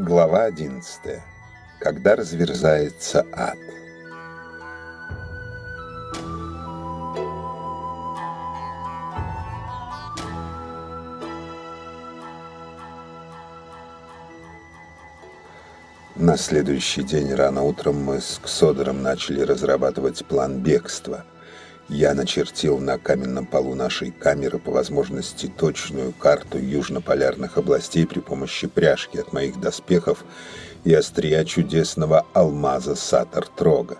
Глава 11. Когда разверзается ад. На следующий день рано утром мы с Ксодором начали разрабатывать план бегства – я начертил на каменном полу нашей камеры по возможности точную карту южнополярных областей при помощи пряжки от моих доспехов и острия чудесного алмаза Сатар-Трога.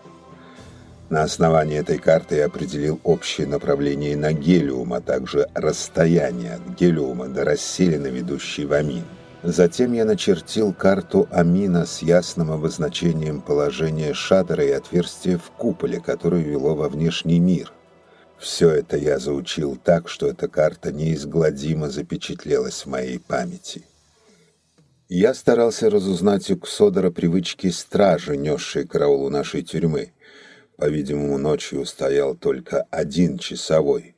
На основании этой карты я определил общее направление на Гелиум, а также расстояние от Гелиума до расселины, ведущей в Амин. Затем я начертил карту Амина с ясным обозначением положения шатера и отверстия в куполе, которое вело во внешний мир. Все это я заучил так, что эта карта неизгладимо запечатлелась в моей памяти. Я старался разузнать у Ксодора привычки стражи, несшей караулу нашей тюрьмы. По-видимому, ночью стоял только один часовой.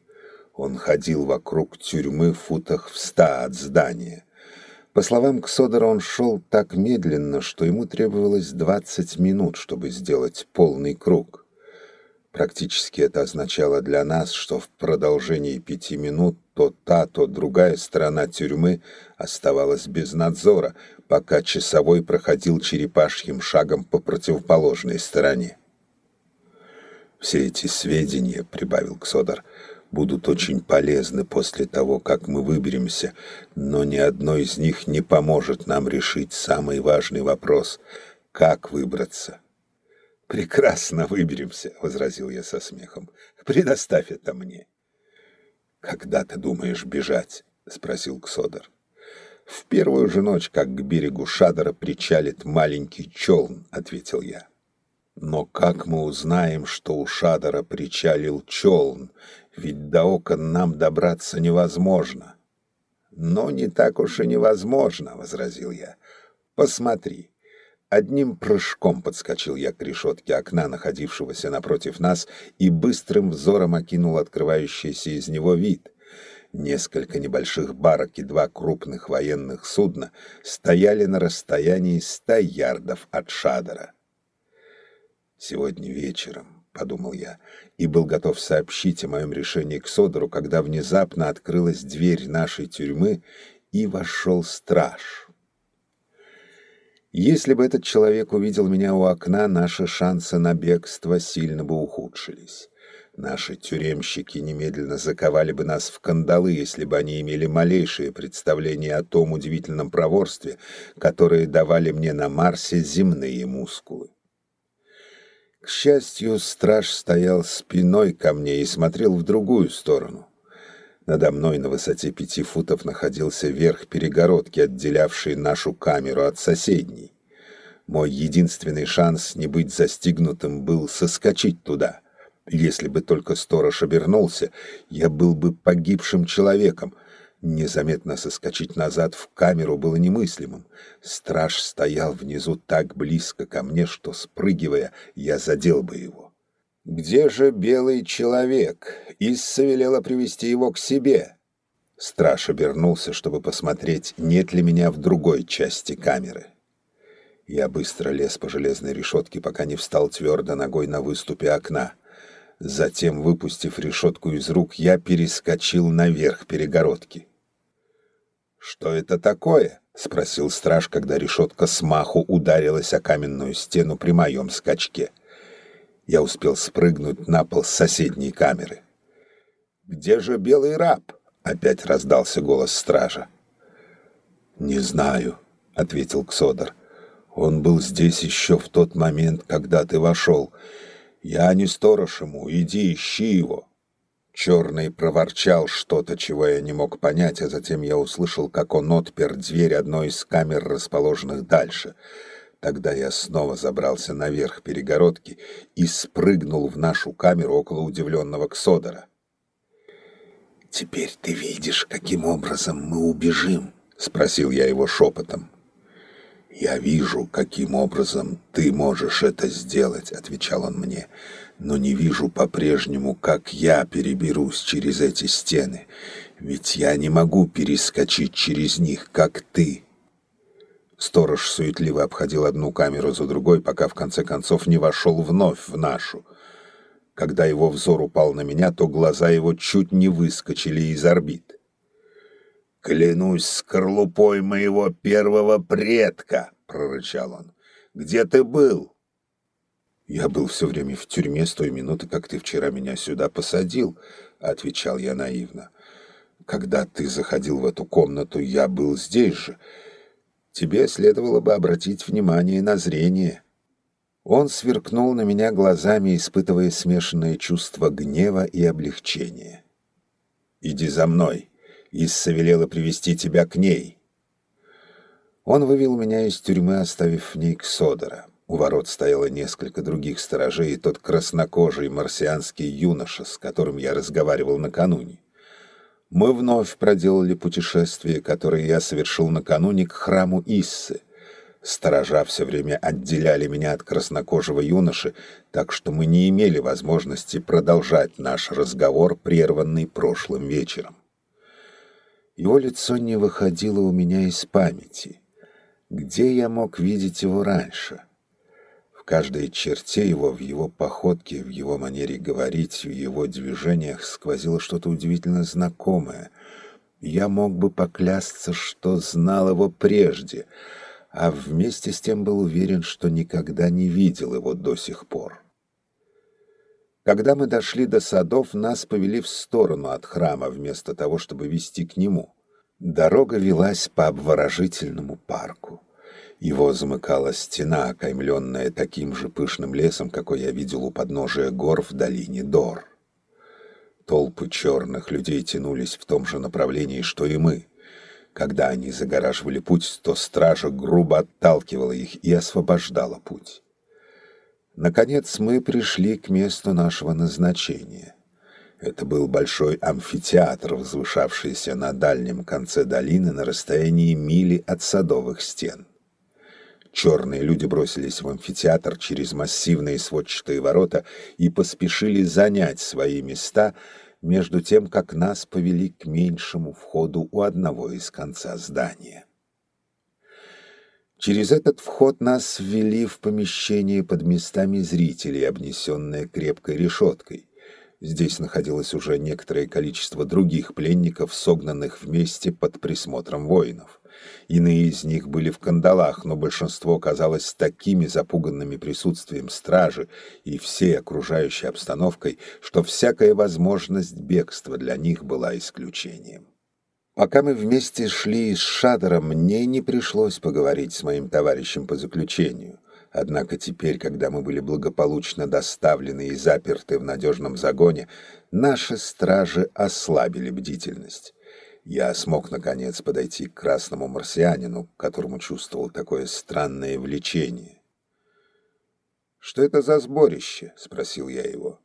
Он ходил вокруг тюрьмы в футах в ста от здания. По словам Ксодора, он шел так медленно, что ему требовалось двадцать минут, чтобы сделать полный круг. Практически это означало для нас, что в продолжении пяти минут то та, то другая сторона тюрьмы оставалась без надзора, пока часовой проходил черепашьим шагом по противоположной стороне. «Все эти сведения, — прибавил Ксодор, — будут очень полезны после того, как мы выберемся, но ни одно из них не поможет нам решить самый важный вопрос — как выбраться». «Прекрасно выберемся», — возразил я со смехом. «Предоставь это мне». «Когда ты думаешь бежать?» — спросил Ксодор. «В первую же ночь, как к берегу Шадора причалит маленький челн», — ответил я. «Но как мы узнаем, что у Шадора причалил челн? Ведь до окон нам добраться невозможно». «Но не так уж и невозможно», — возразил я. «Посмотри, Одним прыжком подскочил я к решетке окна, находившегося напротив нас, и быстрым взором окинул открывающийся из него вид. Несколько небольших барок и два крупных военных судна стояли на расстоянии ста ярдов от Шадора. «Сегодня вечером», — подумал я, и был готов сообщить о моем решении к Содору, когда внезапно открылась дверь нашей тюрьмы, и вошел страж. Если бы этот человек увидел меня у окна, наши шансы на бегство сильно бы ухудшились. Наши тюремщики немедленно заковали бы нас в кандалы, если бы они имели малейшее представление о том удивительном проворстве, которое давали мне на Марсе земные мускулы. К счастью, страж стоял спиной ко мне и смотрел в другую сторону. Надо мной на высоте пяти футов находился верх перегородки, отделявший нашу камеру от соседней. Мой единственный шанс не быть застигнутым был соскочить туда. Если бы только сторож обернулся, я был бы погибшим человеком. Незаметно соскочить назад в камеру было немыслимым. Страж стоял внизу так близко ко мне, что, спрыгивая, я задел бы его. «Где же белый человек?» Исса велела привести его к себе. Страж обернулся, чтобы посмотреть, нет ли меня в другой части камеры. Я быстро лез по железной решетке, пока не встал твердо ногой на выступе окна. Затем, выпустив решетку из рук, я перескочил наверх перегородки. «Что это такое?» — спросил страж, когда решетка смаху ударилась о каменную стену при моем скачке я успел спрыгнуть на пол соседней камеры. «Где же белый раб?» — опять раздался голос стража. «Не знаю», — ответил Ксодор. «Он был здесь еще в тот момент, когда ты вошел. Я не сторож ему, иди ищи его». Черный проворчал что-то, чего я не мог понять, а затем я услышал, как он отпер дверь одной из камер, расположенных дальше — Тогда я снова забрался наверх перегородки и спрыгнул в нашу камеру около удивленного Ксодора. «Теперь ты видишь, каким образом мы убежим?» — спросил я его шепотом. «Я вижу, каким образом ты можешь это сделать», — отвечал он мне, «но не вижу по-прежнему, как я переберусь через эти стены, ведь я не могу перескочить через них, как ты». Сторож суетливо обходил одну камеру за другой, пока в конце концов не вошел вновь в нашу. Когда его взор упал на меня, то глаза его чуть не выскочили из орбит. «Клянусь скорлупой моего первого предка!» — прорычал он. «Где ты был?» «Я был все время в тюрьме с той минуты, как ты вчера меня сюда посадил», — отвечал я наивно. «Когда ты заходил в эту комнату, я был здесь же». Тебе следовало бы обратить внимание на зрение». Он сверкнул на меня глазами, испытывая смешанное чувство гнева и облегчения. «Иди за мной. Исса велела привести тебя к ней». Он вывел меня из тюрьмы, оставив в ней Ксодора. У ворот стояло несколько других сторожей, и тот краснокожий марсианский юноша, с которым я разговаривал накануне мы вновь проделали путешествие, которое я совершил накануне к храму Иссы. Сторожа все время отделяли меня от краснокожего юноши, так что мы не имели возможности продолжать наш разговор, прерванный прошлым вечером. Его лицо не выходило у меня из памяти. Где я мог видеть его раньше? — каждой черте его, в его походке, в его манере говорить, в его движениях сквозило что-то удивительно знакомое. Я мог бы поклясться, что знал его прежде, а вместе с тем был уверен, что никогда не видел его до сих пор. Когда мы дошли до садов, нас повели в сторону от храма, вместо того, чтобы вести к нему. Дорога велась по обворожительному парку. Его замыкала стена, окаймленная таким же пышным лесом, какой я видел у подножия гор в долине Дор. Толпы черных людей тянулись в том же направлении, что и мы. Когда они загораживали путь, то стража грубо отталкивала их и освобождала путь. Наконец мы пришли к месту нашего назначения. Это был большой амфитеатр, возвышавшийся на дальнем конце долины на расстоянии мили от садовых стен. Черные люди бросились в амфитеатр через массивные сводчатые ворота и поспешили занять свои места, между тем, как нас повели к меньшему входу у одного из конца здания. Через этот вход нас ввели в помещение под местами зрителей, обнесенное крепкой решеткой. Здесь находилось уже некоторое количество других пленников, согнанных вместе под присмотром воинов. Иные из них были в кандалах, но большинство казалось такими запуганными присутствием стражи и всей окружающей обстановкой, что всякая возможность бегства для них была исключением. Пока мы вместе шли с Шадером, мне не пришлось поговорить с моим товарищем по заключению. Однако теперь, когда мы были благополучно доставлены и заперты в надежном загоне, наши стражи ослабили бдительность я смог, наконец, подойти к красному марсианину, которому чувствовал такое странное влечение. «Что это за сборище?» — спросил я его.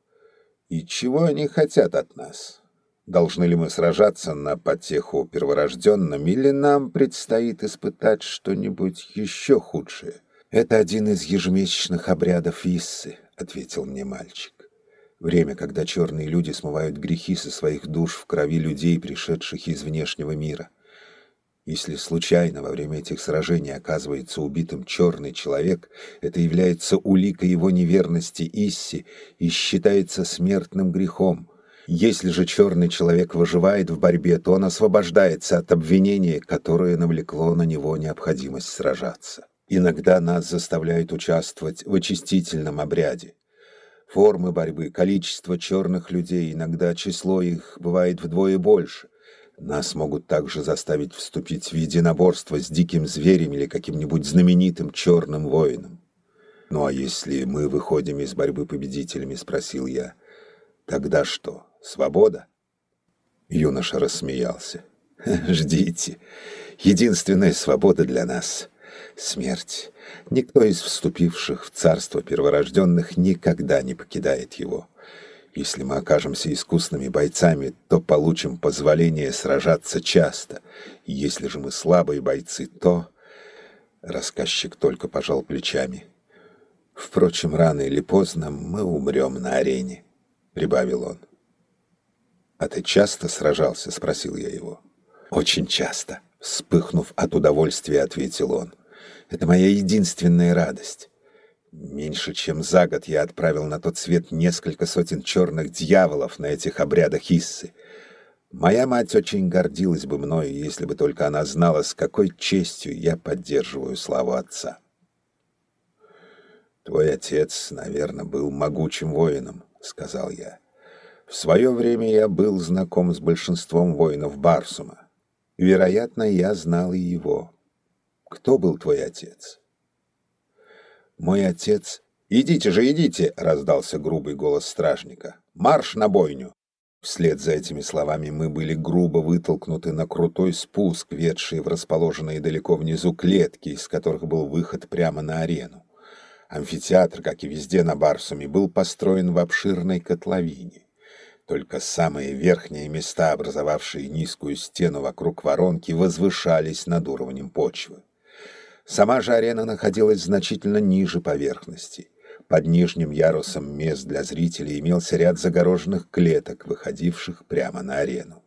«И чего они хотят от нас? Должны ли мы сражаться на потеху перворожденным, или нам предстоит испытать что-нибудь еще худшее?» «Это один из ежемесячных обрядов Иссы», — ответил мне мальчик. Время, когда черные люди смывают грехи со своих душ в крови людей, пришедших из внешнего мира. Если случайно во время этих сражений оказывается убитым черный человек, это является уликой его неверности Исси и считается смертным грехом. Если же черный человек выживает в борьбе, то он освобождается от обвинения, которое навлекло на него необходимость сражаться. Иногда нас заставляют участвовать в очистительном обряде формы борьбы, количество черных людей, иногда число их бывает вдвое больше. Нас могут также заставить вступить в единоборство с диким зверем или каким-нибудь знаменитым черным воином. «Ну а если мы выходим из борьбы победителями?» — спросил я. «Тогда что, свобода?» Юноша рассмеялся. «Ждите. Единственная свобода для нас смерть. Никто из вступивших в царство перворожденных никогда не покидает его. Если мы окажемся искусными бойцами, то получим позволение сражаться часто. Если же мы слабые бойцы, то... Рассказчик только пожал плечами. Впрочем, рано или поздно мы умрем на арене, — прибавил он. «А ты часто сражался?» — спросил я его. «Очень часто», — вспыхнув от удовольствия, ответил он. Это моя единственная радость. Меньше чем за год я отправил на тот свет несколько сотен черных дьяволов на этих обрядах Иссы. Моя мать очень гордилась бы мною, если бы только она знала, с какой честью я поддерживаю славу отца. «Твой отец, наверное, был могучим воином», — сказал я. «В свое время я был знаком с большинством воинов Барсума. Вероятно, я знал и его. Кто был твой отец?» «Мой отец...» «Идите же, идите!» — раздался грубый голос стражника. «Марш на бойню!» Вслед за этими словами мы были грубо вытолкнуты на крутой спуск, ведший в расположенные далеко внизу клетки, из которых был выход прямо на арену. Амфитеатр, как и везде на Барсуме, был построен в обширной котловине. Только самые верхние места, образовавшие низкую стену вокруг воронки, возвышались над уровнем почвы. Сама же арена находилась значительно ниже поверхности. Под нижним ярусом мест для зрителей имелся ряд загороженных клеток, выходивших прямо на арену.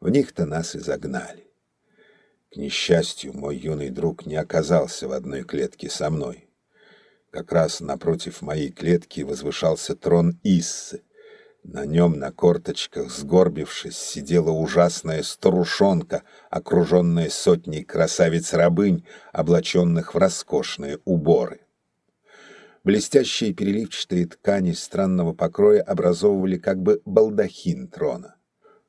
В них-то нас и загнали. К несчастью, мой юный друг не оказался в одной клетке со мной. Как раз напротив моей клетки возвышался трон Иссы, на нем на корточках, сгорбившись, сидела ужасная старушонка, окруженная сотней красавиц-рабынь, облаченных в роскошные уборы. Блестящие переливчатые ткани странного покроя образовывали как бы балдахин трона.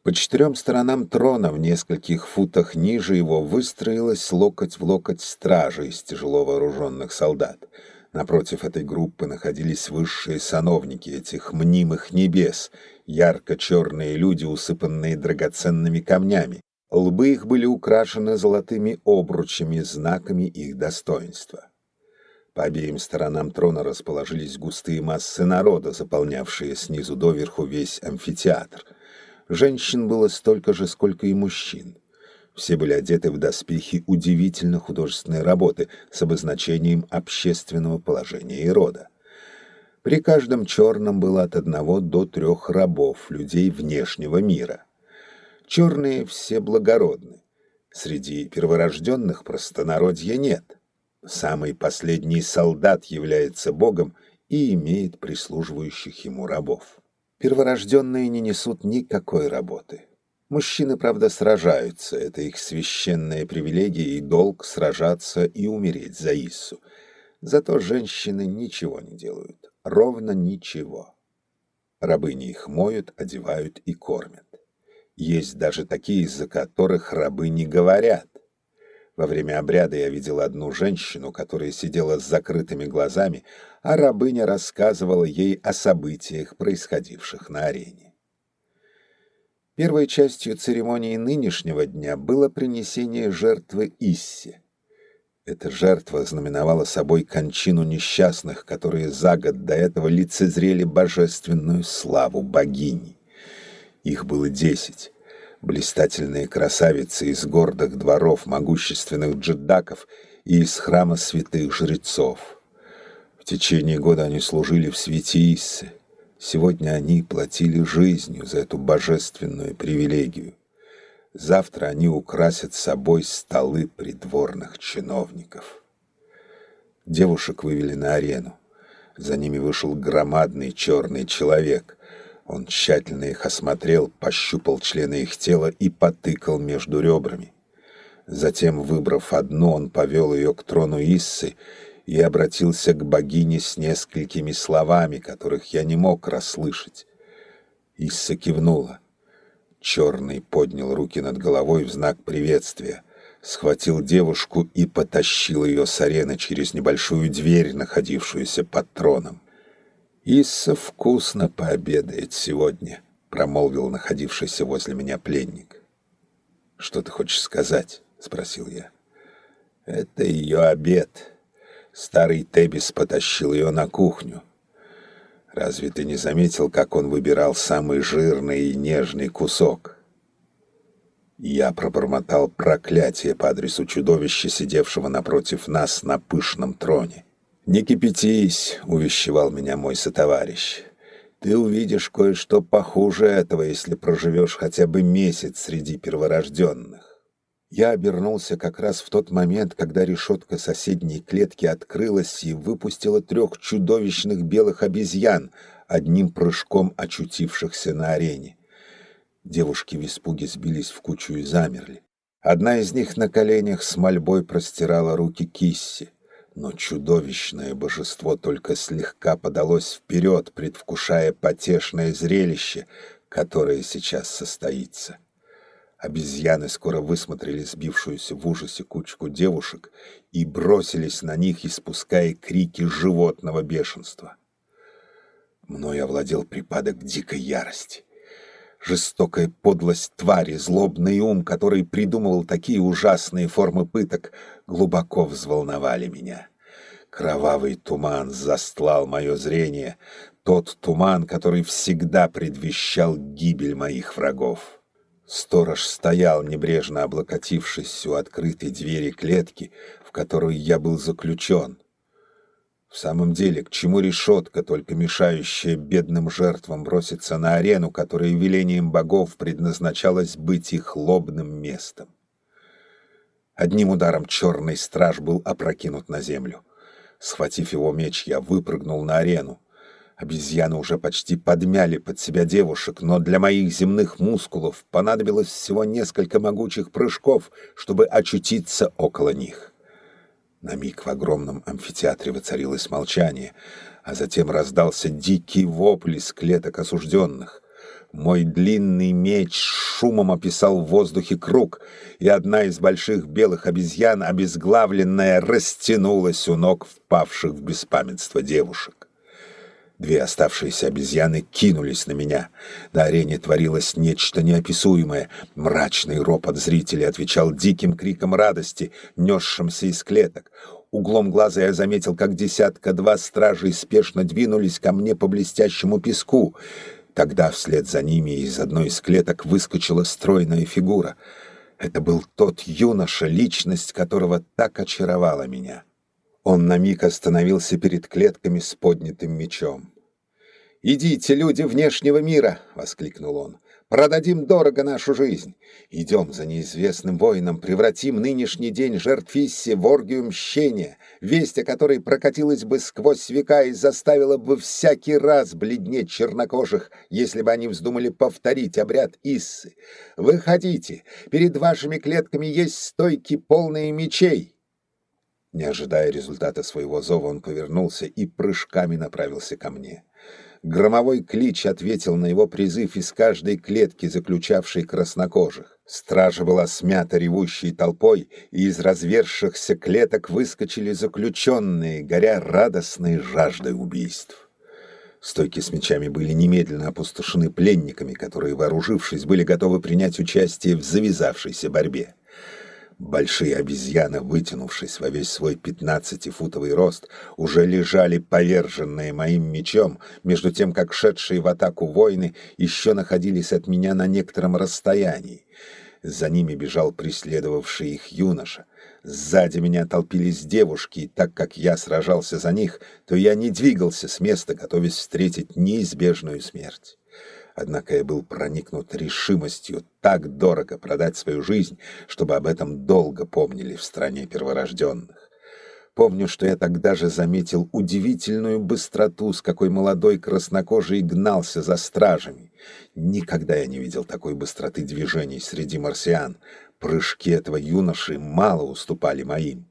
По четырем сторонам трона в нескольких футах ниже его выстроилась локоть в локоть стража из тяжело вооруженных солдат — Напротив этой группы находились высшие сановники этих мнимых небес, ярко-черные люди, усыпанные драгоценными камнями. Лбы их были украшены золотыми обручами, знаками их достоинства. По обеим сторонам трона расположились густые массы народа, заполнявшие снизу доверху весь амфитеатр. Женщин было столько же, сколько и мужчин. Все были одеты в доспехи удивительно художественной работы с обозначением общественного положения и рода. При каждом черном было от одного до трех рабов, людей внешнего мира. Черные все благородны. Среди перворожденных простонародья нет. Самый последний солдат является богом и имеет прислуживающих ему рабов. Перворожденные не несут никакой работы. Мужчины, правда, сражаются, это их священная привилегия и долг сражаться и умереть за Иссу. Зато женщины ничего не делают, ровно ничего. Рабыни их моют, одевают и кормят. Есть даже такие, из-за которых рабы не говорят. Во время обряда я видел одну женщину, которая сидела с закрытыми глазами, а рабыня рассказывала ей о событиях, происходивших на арене. Первой частью церемонии нынешнего дня было принесение жертвы Иссе. Эта жертва знаменовала собой кончину несчастных, которые за год до этого лицезрели божественную славу богини. Их было десять. Блистательные красавицы из гордых дворов могущественных джеддаков и из храма святых жрецов. В течение года они служили в свете Иссы. Сегодня они платили жизнью за эту божественную привилегию. Завтра они украсят собой столы придворных чиновников. Девушек вывели на арену. За ними вышел громадный черный человек. Он тщательно их осмотрел, пощупал члены их тела и потыкал между ребрами. Затем, выбрав одну, он повел ее к трону Иссы и обратился к богине с несколькими словами, которых я не мог расслышать. Исса кивнула. Черный поднял руки над головой в знак приветствия, схватил девушку и потащил ее с арены через небольшую дверь, находившуюся под троном. «Исса вкусно пообедает сегодня», — промолвил находившийся возле меня пленник. «Что ты хочешь сказать?» — спросил я. «Это ее обед», Старый Тебис потащил ее на кухню. Разве ты не заметил, как он выбирал самый жирный и нежный кусок? Я пробормотал проклятие по адресу чудовища, сидевшего напротив нас на пышном троне. «Не кипятись», — увещевал меня мой сотоварищ. «Ты увидишь кое-что похуже этого, если проживешь хотя бы месяц среди перворожденных». Я обернулся как раз в тот момент, когда решетка соседней клетки открылась и выпустила трех чудовищных белых обезьян, одним прыжком очутившихся на арене. Девушки в испуге сбились в кучу и замерли. Одна из них на коленях с мольбой простирала руки Кисси, но чудовищное божество только слегка подалось вперед, предвкушая потешное зрелище, которое сейчас состоится. Обезьяны скоро высмотрели сбившуюся в ужасе кучку девушек и бросились на них, испуская крики животного бешенства. Мною овладел припадок дикой ярости. Жестокая подлость твари, злобный ум, который придумывал такие ужасные формы пыток, глубоко взволновали меня. Кровавый туман застлал мое зрение, тот туман, который всегда предвещал гибель моих врагов. Сторож стоял, небрежно облокотившись у открытой двери клетки, в которую я был заключен. В самом деле, к чему решетка, только мешающая бедным жертвам броситься на арену, которая велением богов предназначалась быть их лобным местом? Одним ударом черный страж был опрокинут на землю. Схватив его меч, я выпрыгнул на арену. Обезьяны уже почти подмяли под себя девушек, но для моих земных мускулов понадобилось всего несколько могучих прыжков, чтобы очутиться около них. На миг в огромном амфитеатре воцарилось молчание, а затем раздался дикий вопль из клеток осужденных. Мой длинный меч шумом описал в воздухе круг, и одна из больших белых обезьян, обезглавленная, растянулась у ног впавших в беспамятство девушек. Две оставшиеся обезьяны кинулись на меня. На арене творилось нечто неописуемое. Мрачный ропот зрителей отвечал диким криком радости, несшимся из клеток. Углом глаза я заметил, как десятка-два стражей спешно двинулись ко мне по блестящему песку. Тогда вслед за ними из одной из клеток выскочила стройная фигура. Это был тот юноша, личность которого так очаровала меня. Он на миг остановился перед клетками с поднятым мечом. «Идите, люди внешнего мира!» — воскликнул он. «Продадим дорого нашу жизнь. Идем за неизвестным воином, превратим нынешний день жертвисси в оргию мщения, весть о которой прокатилась бы сквозь века и заставила бы всякий раз бледнеть чернокожих, если бы они вздумали повторить обряд Иссы. Выходите, перед вашими клетками есть стойки, полные мечей». Не ожидая результата своего зова, он повернулся и прыжками направился ко мне. Громовой клич ответил на его призыв из каждой клетки, заключавшей краснокожих. Стража была смята ревущей толпой, и из развершихся клеток выскочили заключенные, горя радостной жаждой убийств. Стойки с мечами были немедленно опустошены пленниками, которые, вооружившись, были готовы принять участие в завязавшейся борьбе. Большие обезьяны, вытянувшись во весь свой пятнадцатифутовый рост, уже лежали поверженные моим мечом, между тем, как шедшие в атаку воины еще находились от меня на некотором расстоянии. За ними бежал преследовавший их юноша. Сзади меня толпились девушки, и так как я сражался за них, то я не двигался с места, готовясь встретить неизбежную смерть. Однако я был проникнут решимостью так дорого продать свою жизнь, чтобы об этом долго помнили в стране перворожденных. Помню, что я тогда же заметил удивительную быстроту, с какой молодой краснокожий гнался за стражами. Никогда я не видел такой быстроты движений среди марсиан. Прыжки этого юноши мало уступали моим.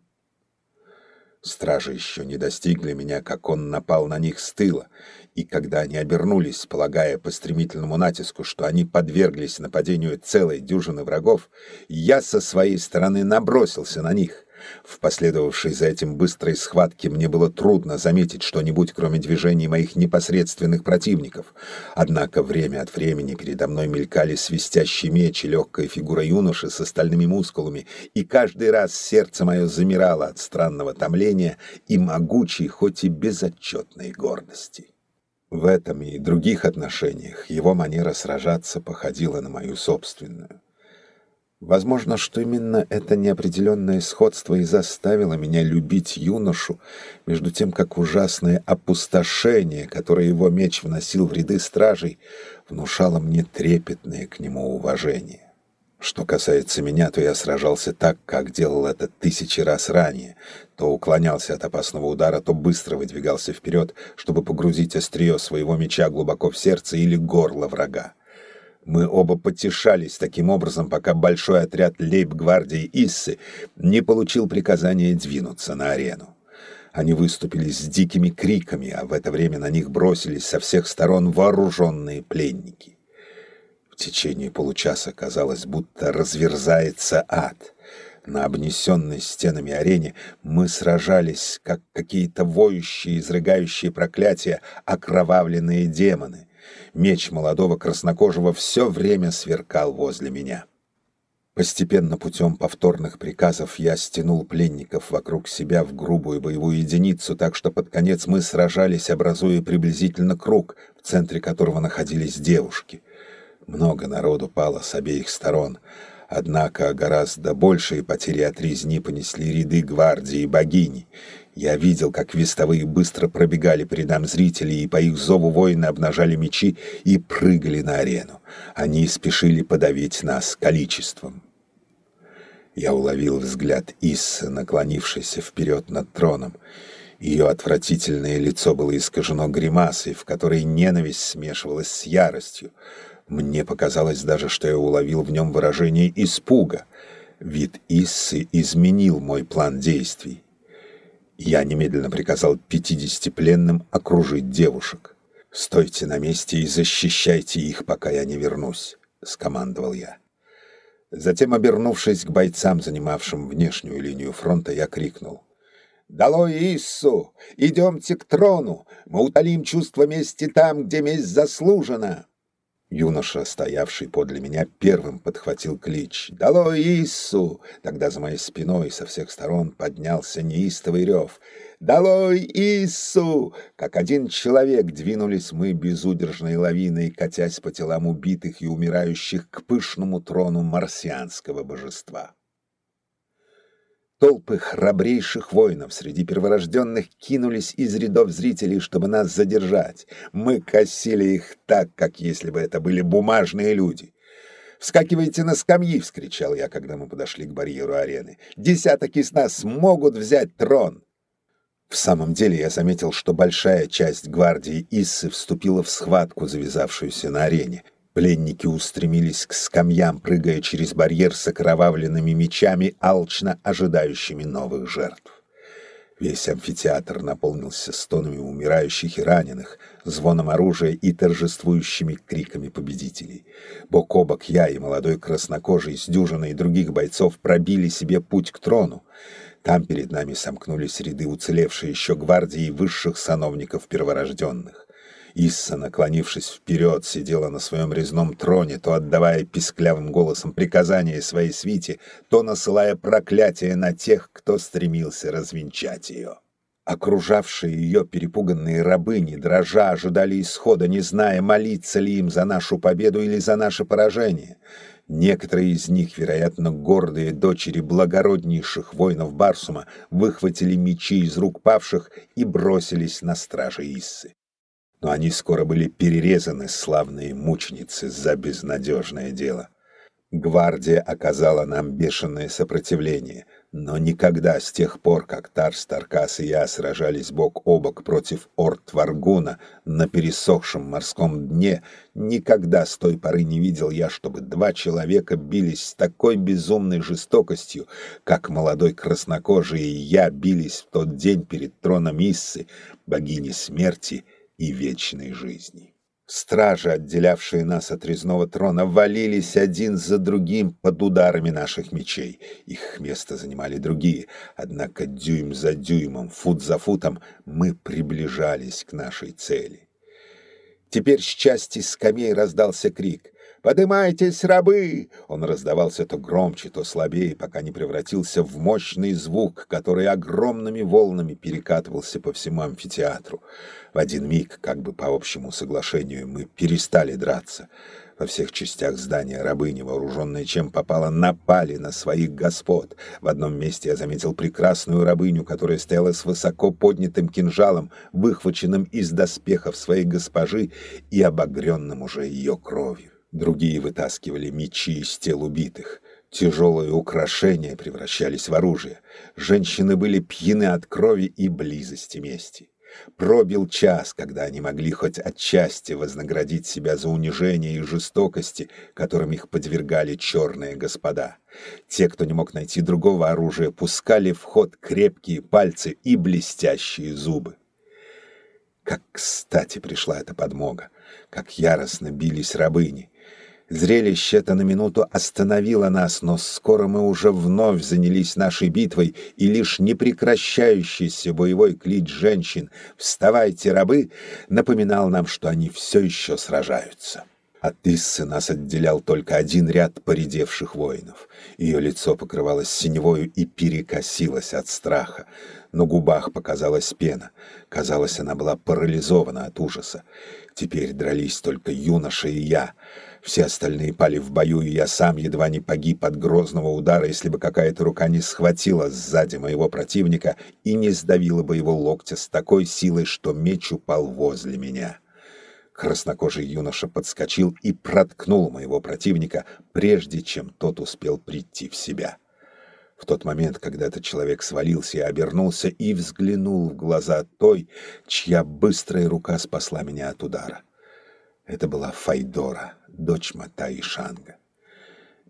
Стражи еще не достигли меня, как он напал на них с тыла, и когда они обернулись, полагая по стремительному натиску, что они подверглись нападению целой дюжины врагов, я со своей стороны набросился на них. В последовавшей за этим быстрой схватке мне было трудно заметить что-нибудь, кроме движений моих непосредственных противников. Однако время от времени передо мной мелькали свистящий меч и легкая фигура юноши с остальными мускулами, и каждый раз сердце мое замирало от странного томления и могучей, хоть и безотчетной гордости. В этом и других отношениях его манера сражаться походила на мою собственную. Возможно, что именно это неопределенное сходство и заставило меня любить юношу, между тем как ужасное опустошение, которое его меч вносил в ряды стражей, внушало мне трепетное к нему уважение. Что касается меня, то я сражался так, как делал это тысячи раз ранее. То уклонялся от опасного удара, то быстро выдвигался вперед, чтобы погрузить острие своего меча глубоко в сердце или горло врага. Мы оба потешались таким образом, пока большой отряд лейб-гвардии Иссы не получил приказания двинуться на арену. Они выступили с дикими криками, а в это время на них бросились со всех сторон вооруженные пленники. Течение получаса казалось, будто разверзается ад. На обнесенной стенами арене мы сражались, как какие-то воющие, изрыгающие проклятия, окровавленные демоны. Меч молодого краснокожего все время сверкал возле меня. Постепенно путем повторных приказов я стянул пленников вокруг себя в грубую боевую единицу, так что под конец мы сражались, образуя приблизительно круг, в центре которого находились девушки. Много народу пало с обеих сторон, однако гораздо большие потери от резни понесли ряды гвардии и богини. Я видел, как вестовые быстро пробегали перед нам зрителей, и по их зову воины обнажали мечи и прыгали на арену. Они спешили подавить нас количеством. Я уловил взгляд Иссы, наклонившейся вперед над троном. Ее отвратительное лицо было искажено гримасой, в которой ненависть смешивалась с яростью. Мне показалось даже, что я уловил в нем выражение испуга. Вид Иссы изменил мой план действий. Я немедленно приказал пятидесяти пленным окружить девушек. «Стойте на месте и защищайте их, пока я не вернусь», — скомандовал я. Затем, обернувшись к бойцам, занимавшим внешнюю линию фронта, я крикнул. «Долой Иссу! Идемте к трону! Мы утолим чувство мести там, где месть заслужена!» Юноша, стоявший подле меня, первым подхватил клич «Долой Иссу!» Тогда за моей спиной со всех сторон поднялся неистовый рев «Долой Иссу!» Как один человек двинулись мы безудержной лавиной, катясь по телам убитых и умирающих к пышному трону марсианского божества. Толпы храбрейших воинов среди перворожденных кинулись из рядов зрителей, чтобы нас задержать. Мы косили их так, как если бы это были бумажные люди. «Вскакивайте на скамьи!» — вскричал я, когда мы подошли к барьеру арены. «Десяток из нас могут взять трон!» В самом деле я заметил, что большая часть гвардии Иссы вступила в схватку, завязавшуюся на арене. Пленники устремились к скамьям, прыгая через барьер с окровавленными мечами, алчно ожидающими новых жертв. Весь амфитеатр наполнился стонами умирающих и раненых, звоном оружия и торжествующими криками победителей. Бок о бок я и молодой краснокожий с дюжиной других бойцов пробили себе путь к трону. Там перед нами сомкнулись ряды уцелевшей еще гвардии высших сановников перворожденных. Исса, наклонившись вперед, сидела на своем резном троне, то отдавая писклявым голосом приказания своей свите, то насылая проклятие на тех, кто стремился развенчать ее. Окружавшие ее перепуганные рабыни, дрожа, ожидали исхода, не зная, молиться ли им за нашу победу или за наше поражение. Некоторые из них, вероятно, гордые дочери благороднейших воинов Барсума, выхватили мечи из рук павших и бросились на стражи Иссы но они скоро были перерезаны, славные мученицы, за безнадежное дело. Гвардия оказала нам бешеное сопротивление, но никогда с тех пор, как Тарс, Таркас и я сражались бок о бок против Орт Варгуна на пересохшем морском дне, никогда с той поры не видел я, чтобы два человека бились с такой безумной жестокостью, как молодой краснокожий и я бились в тот день перед троном Иссы, богини смерти и вечной жизни. Стражи, отделявшие нас от резного трона, валились один за другим под ударами наших мечей. Их место занимали другие, однако дюйм за дюймом, фут за футом мы приближались к нашей цели. Теперь с части скамей раздался крик. «Подымайтесь, рабы!» Он раздавался то громче, то слабее, пока не превратился в мощный звук, который огромными волнами перекатывался по всему амфитеатру. В один миг, как бы по общему соглашению, мы перестали драться. Во всех частях здания рабыни, вооруженные чем попало, напали на своих господ. В одном месте я заметил прекрасную рабыню, которая стояла с высоко поднятым кинжалом, выхваченным из доспехов своей госпожи и обогренным уже ее кровью. Другие вытаскивали мечи из тел убитых. Тяжелые украшения превращались в оружие. Женщины были пьяны от крови и близости мести. Пробил час, когда они могли хоть отчасти вознаградить себя за унижение и жестокости, которым их подвергали черные господа. Те, кто не мог найти другого оружия, пускали в ход крепкие пальцы и блестящие зубы. Как кстати пришла эта подмога, как яростно бились рабыни. Зрелище это на минуту остановило нас, но скоро мы уже вновь занялись нашей битвой, и лишь непрекращающийся боевой клич женщин «Вставайте, рабы!» напоминал нам, что они все еще сражаются. От Иссы нас отделял только один ряд поредевших воинов. Ее лицо покрывалось синевою и перекосилось от страха. На губах показалась пена. Казалось, она была парализована от ужаса. Теперь дрались только юноша и я. Все остальные пали в бою, и я сам едва не погиб от грозного удара, если бы какая-то рука не схватила сзади моего противника и не сдавила бы его локтя с такой силой, что меч упал возле меня. Краснокожий юноша подскочил и проткнул моего противника, прежде чем тот успел прийти в себя. В тот момент, когда этот человек свалился, я обернулся и взглянул в глаза той, чья быстрая рука спасла меня от удара. Это была Файдора, дочь Мата и Шанга.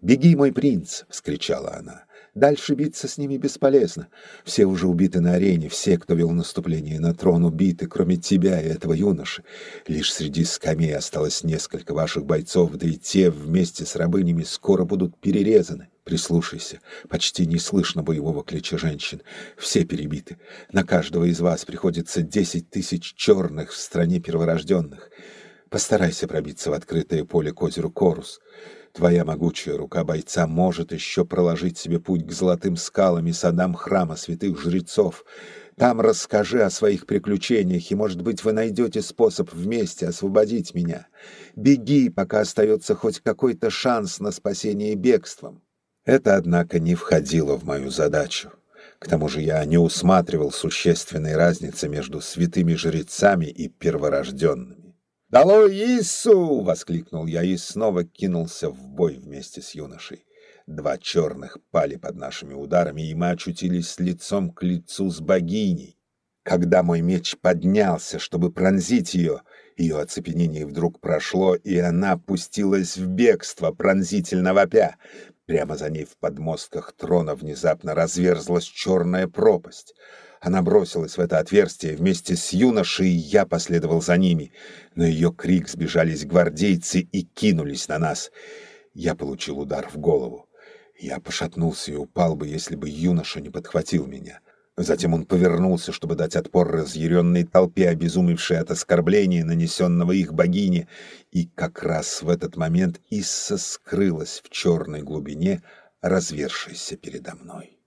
«Беги, мой принц!» — вскричала она. Дальше биться с ними бесполезно. Все уже убиты на арене, все, кто вел наступление на трон, убиты, кроме тебя и этого юноши. Лишь среди скамей осталось несколько ваших бойцов, да и те вместе с рабынями скоро будут перерезаны. Прислушайся, почти не слышно боевого клича женщин. Все перебиты. На каждого из вас приходится десять тысяч черных в стране перворожденных. Постарайся пробиться в открытое поле к озеру Корус. Твоя могучая рука бойца может еще проложить себе путь к золотым скалам и садам храма святых жрецов. Там расскажи о своих приключениях, и, может быть, вы найдете способ вместе освободить меня. Беги, пока остается хоть какой-то шанс на спасение бегством. Это, однако, не входило в мою задачу. К тому же я не усматривал существенной разницы между святыми жрецами и перворожденными. «Долой Иису!» — воскликнул я и снова кинулся в бой вместе с юношей. Два черных пали под нашими ударами, и мы очутились лицом к лицу с богиней. Когда мой меч поднялся, чтобы пронзить ее, ее оцепенение вдруг прошло, и она пустилась в бегство, пронзительно вопя. Прямо за ней в подмостках трона внезапно разверзлась черная пропасть — она бросилась в это отверстие вместе с юношей, и я последовал за ними. На ее крик сбежались гвардейцы и кинулись на нас. Я получил удар в голову. Я пошатнулся и упал бы, если бы юноша не подхватил меня. Затем он повернулся, чтобы дать отпор разъяренной толпе, обезумевшей от оскорбления, нанесенного их богине, и как раз в этот момент Исса скрылась в черной глубине, развершейся передо мной.